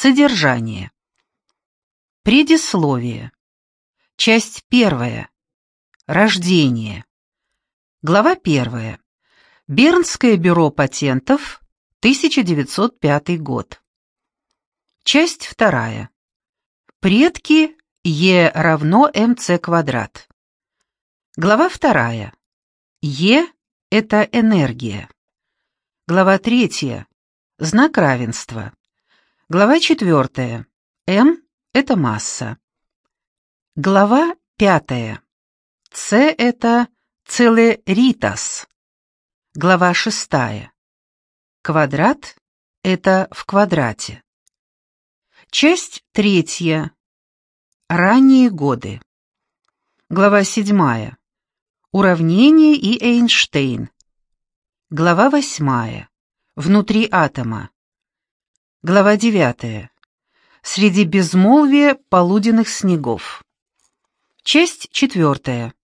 Содержание. Предисловие. Часть первая. Рождение. Глава первая. Бернское бюро патентов, 1905 год. Часть вторая. Предки Е равно МЦ квадрат. Глава вторая. Е – это энергия. Глава третья. Знак равенства. Глава четвертая. М – это масса. Глава пятая. С – это целеритас. Глава шестая. Квадрат – это в квадрате. Часть третья. Ранние годы. Глава седьмая. Уравнение и Эйнштейн. Глава восьмая. Внутри атома. Глава девятая. Среди безмолвия полуденных снегов. Часть четвертая.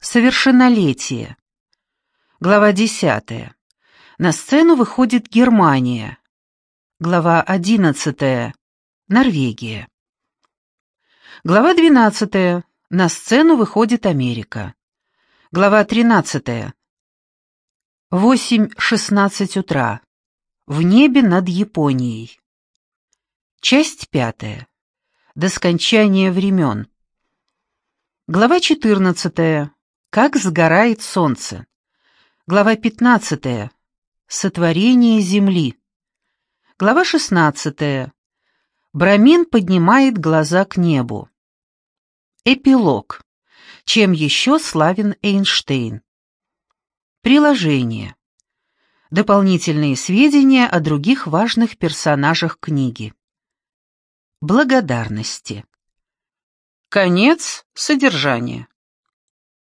Совершеннолетие. Глава десятая. На сцену выходит Германия. Глава одиннадцатая. Норвегия. Глава двенадцатая. На сцену выходит Америка. Глава тринадцатая. Восемь шестнадцать утра. В небе над Японией. Часть пятая. До скончания времен. Глава четырнадцатая. Как сгорает солнце. Глава пятнадцатая. Сотворение земли. Глава шестнадцатая. Брамин поднимает глаза к небу. Эпилог. Чем еще славен Эйнштейн? Приложение. Дополнительные сведения о других важных персонажах книги. Благодарности. Конец содержания.